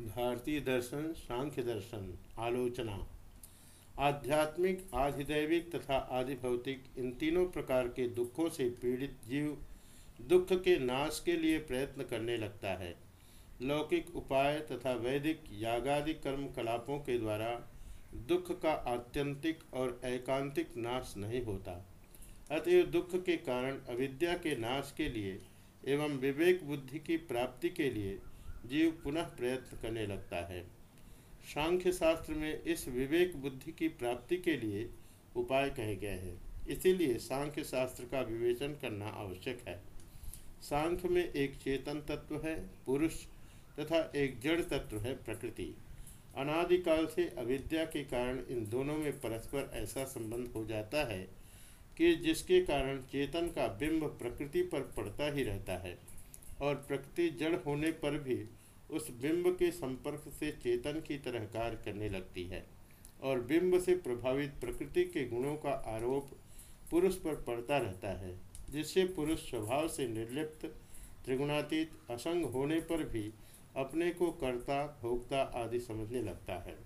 भारतीय दर्शन, सांख्य दर्शन, आलोचना, आध्यात्मिक, आधिदैविक तथा आधिभौतिक, इन तीनों प्रकार के दुखों से पीड़ित जीव दुख के नाश के लिए प्रयत्न करने लगता है। लौकिक उपाय तथा वैदिक, यागादि कर्म कलापों के द्वारा दुख का आत्यंतिक और एकांतिक नाश नहीं होता। अतएव दुख के कारण अविद्या के नाश के लिए एवं विवेक बुद्धि की प्राप्ति के लिए जीव पुनः प्रयत्न करने लगता है। सांख्य शास्त्र में इस विवेक बुद्धि की प्राप्ति के लिए उपाय कहे गए हैं। इसीलिए सांख्य शास्त्र का विवेचन करना आवश्यक है। सांख्य में एक चेतन तत्व है, पुरुष तथा एक जड़ तत्व है, प्रकृति। अनादिकाल से अविद्या के कारण इन दोनों में परस्पर ऐसा संबंध हो जाता है कि जिसके कारण चेतन का बिंब प्रकृति पर पड़ता ही रहता है। और प्रकृति जड़ होने पर भी उस बिंब के संपर्क से चेतन की तरह कार्य करने लगती है। और बिंब से प्रभावित प्रकृति के गुणों का आरोप पुरुष पर पड़ता रहता है, जिससे पुरुष स्वभाव से निर्लिप्त, त्रिगुणातीत, असंग होने पर भी अपने को कर्ता, भोक्ता आदि समझने लगता है।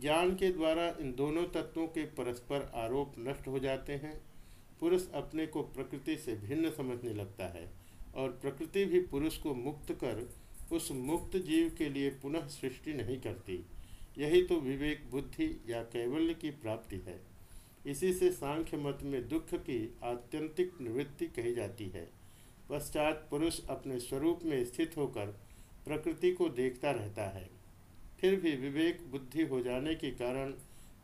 ज्ञान के द्वारा इन दोनों तत्वों के परस्पर आरोप नष्ट हो जाते हैं। पुरुष अपने को प्रकृति से भिन्न समझने लगता है। और प्रकृति भी पुरुष को मुक्त कर उस मुक्त जीव के लिए पुनः सृष्टि नहीं करती। यही तो विवेक, बुद्धि या कैवल्य की प्राप्ति है। इसी से सांख्य मत में दुख की आत्यंतिक निवृत्ति कही जाती है। पश्चात पुरुष अपने स्वरूप में स्थित होकर प्रकृति को देखता रहता है। फिर भी विवेक, बुद्धि हो जाने के कारण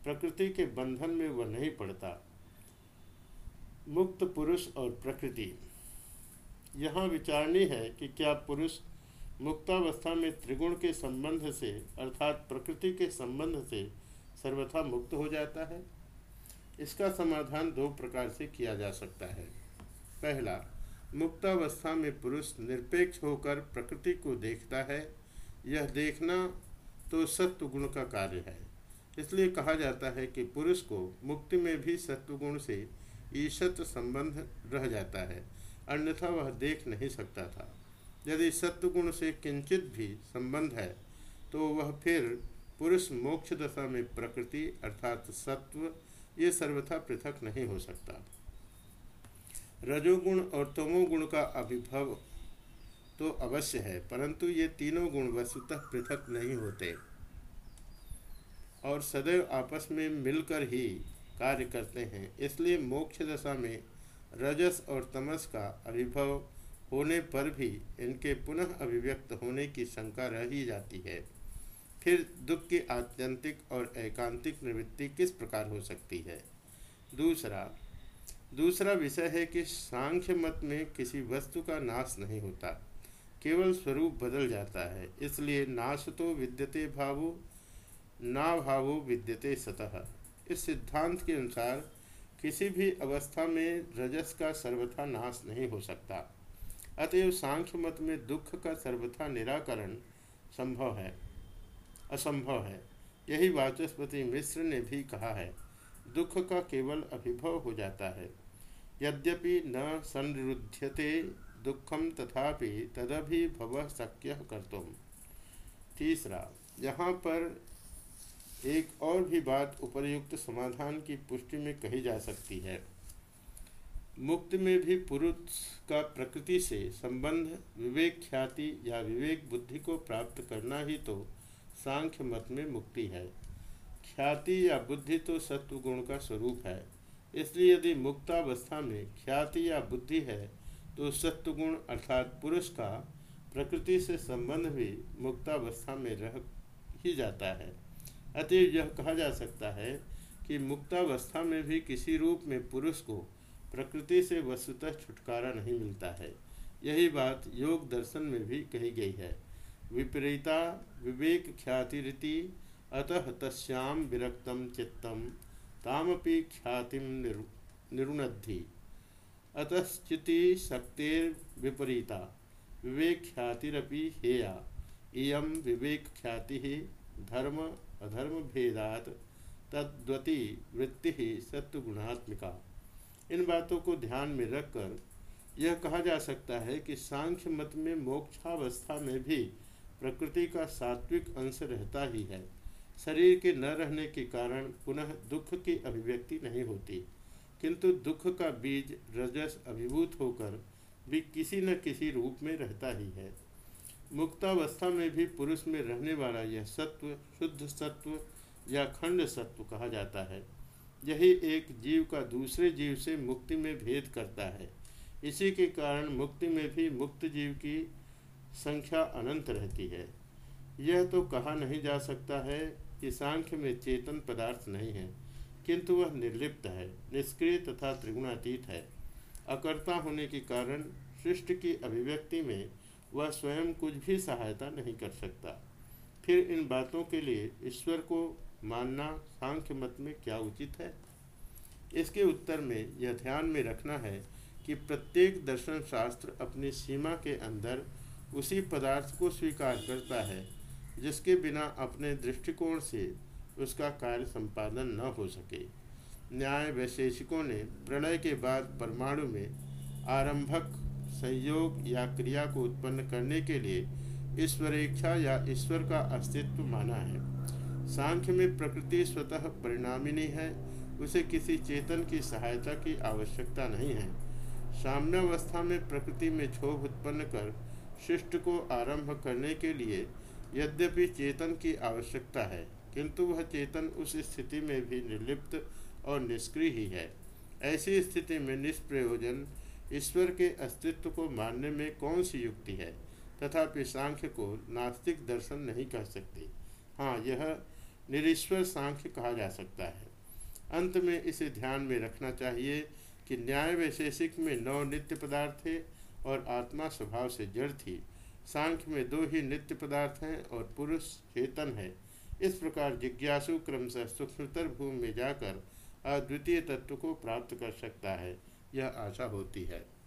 प्रकृति के बंधन में वह नहीं पड़ता। मुक्त पुरुष और प्रकृति। यहाँ विचारणी है कि क्या पुरुष मुक्तावस्था में त्रिगुण के संबंध से, अर्थात प्रकृति के संबंध से सर्वथा मुक्त हो जाता है? इसका समाधान दो प्रकार से किया जा सकता है। पहला, मुक्तावस्था में पुरुष निरपेक्ष होकर प्रकृति को देखता है। यह देखना तो सत्व गुण का कार्य है। इसलिए कहा जाता है कि पुरुष को मुक्ति में भी सत्वगुण से ईशत संबंध रह जाता है। अन्यथा वह देख नहीं सकता था। यदि सत्वगुण से किंचित भी संबंध है तो वह फिर पुरुष मोक्ष दशा में प्रकृति अर्थात सत्व, ये सर्वथा पृथक नहीं हो सकता। रजोगुण और तमोगुण का अभिभव तो अवश्य है, परंतु ये तीनों गुण वस्तुतः पृथक नहीं होते। और सदैव आपस में मिलकर ही कार्य करते हैं, इसलिए मोक्ष दशा में रजस और तमस का अभिभव होने पर भी इनके पुनः अभिव्यक्त होने की शंका रह ही जाती है। फिर दुख की आत्यंतिक और एकांतिक निवृत्ति किस प्रकार हो सकती है? दूसरा दूसरा विषय है कि सांख्य मत में किसी वस्तु का नाश नहीं होता, केवल स्वरूप बदल जाता है, इसलिए नाश तो विद्यते भावो, ना भावो विद्यते सतह इस सिद्धांत के अनुसार किसी भी अवस्था में रजस का सर्वथा नाश नहीं हो सकता। अतएव सांख्य मत में दुख का सर्वथा निराकरण संभव है, असंभव है। यही वाचस्पति मिश्र ने भी कहा है, दुख का केवल अभिभव हो जाता है। यद्यपि न संरुध्यते दुखम तथापि तदभि भव शक्य कर्तुम। तीसरा, यहाँ पर एक और भी बात उपर्युक्त समाधान की पुष्टि में कही जा सकती है। मुक्त में भी पुरुष का प्रकृति से संबंध विवेक ख्याति या विवेक बुद्धि को प्राप्त करना ही तो सांख्य मत में मुक्ति है। ख्याति या बुद्धि तो सत्व गुण का स्वरूप है। इसलिए यदि मुक्तावस्था में ख्याति या बुद्धि है तो सत्वगुण अर्थात पुरुष का प्रकृति से संबंध भी मुक्तावस्था में रह ही जाता है। अतएव यह कहा जा सकता है कि मुक्तावस्था में भी किसी रूप में पुरुष को प्रकृति से वस्तुतः छुटकारा नहीं मिलता है। यही बात योग दर्शन में भी कही गई है। विपरीता, विवेक ख्याति रीति, अतः तस्याम विरक्तम चित्तम तामपि ख्याति निरुणद्धि। अतश्चिति शक्तिर विपरीता, विवेक ख्यातिरपि हेया इयम विवेक ख्याति धर्म, अधर्म भेदात, तद्वती वृत्ति ही सत्वगुणात्मिका इन बातों को ध्यान में रखकर यह कहा जा सकता है कि सांख्य मत में मोक्षावस्था में भी प्रकृति का सात्विक अंश रहता ही है। शरीर के न रहने के कारण पुनः दुख की अभिव्यक्ति नहीं होती। किंतु दुख का बीज रजस अभिभूत होकर भी किसी न किसी रूप में रहता ही है। मुक्तावस्था में भी पुरुष में रहने वाला यह सत्व, शुद्ध सत्व या खंड सत्व कहा जाता है। यही एक जीव का दूसरे जीव से मुक्ति में भेद करता है। इसी के कारण मुक्ति में भी मुक्त जीव की संख्या अनंत रहती है। यह तो कहा नहीं जा सकता है कि सांख्य में चेतन पदार्थ नहीं है, किंतु वह निर्लिप्त है, निष्क्रिय तथा त्रिगुणातीत है। अकर्ता होने के कारण सृष्टि की अभिव्यक्ति में वह स्वयं कुछ भी सहायता नहीं कर सकता। फिर इन बातों के लिए ईश्वर को मानना सांख्य मत में क्या उचित है? इसके उत्तर में यह ध्यान में रखना है कि प्रत्येक दर्शन शास्त्र अपनी सीमा के अंदर उसी पदार्थ को स्वीकार करता है, जिसके बिना अपने दृष्टिकोण से उसका कार्य संपादन न हो सके। न्याय वैशेषिकों ने प्रणय के बाद परमाणु में आरंभक संयोग या क्रिया को उत्पन्न करने के लिए ईश्वरेच्छा या ईश्वर का अस्तित्व माना है। सांख्य में प्रकृति स्वतः परिणामिनी है, उसे किसी चेतन की सहायता की आवश्यकता नहीं है। साम्यावस्था में प्रकृति में क्षोभ उत्पन्न कर शिष्ट को आरंभ करने के लिए यद्यपि चेतन की आवश्यकता है, किंतु वह चेतन उस स्थिति में भी निर्लिप्त और निष्क्रिय ही है। ऐसी स्थिति में निष्प्रयोजन ईश्वर के अस्तित्व को मानने में कौन सी युक्ति है? तथापि सांख्य को नास्तिक दर्शन नहीं कर सकते। हाँ यह निरीश्वर सांख्य कहा जा सकता है। अंत में इसे ध्यान में रखना चाहिए कि न्याय वैशेषिक में नौ नित्य पदार्थ थे और आत्मा स्वभाव से जड़ थी। सांख्य में दो ही नित्य पदार्थ हैं और पुरुष चेतन है। इस प्रकार जिज्ञासु क्रमशः सूक्ष्मतर भूमि में जाकर अद्वितीय तत्व को प्राप्त कर सकता है। यह आशा होती है।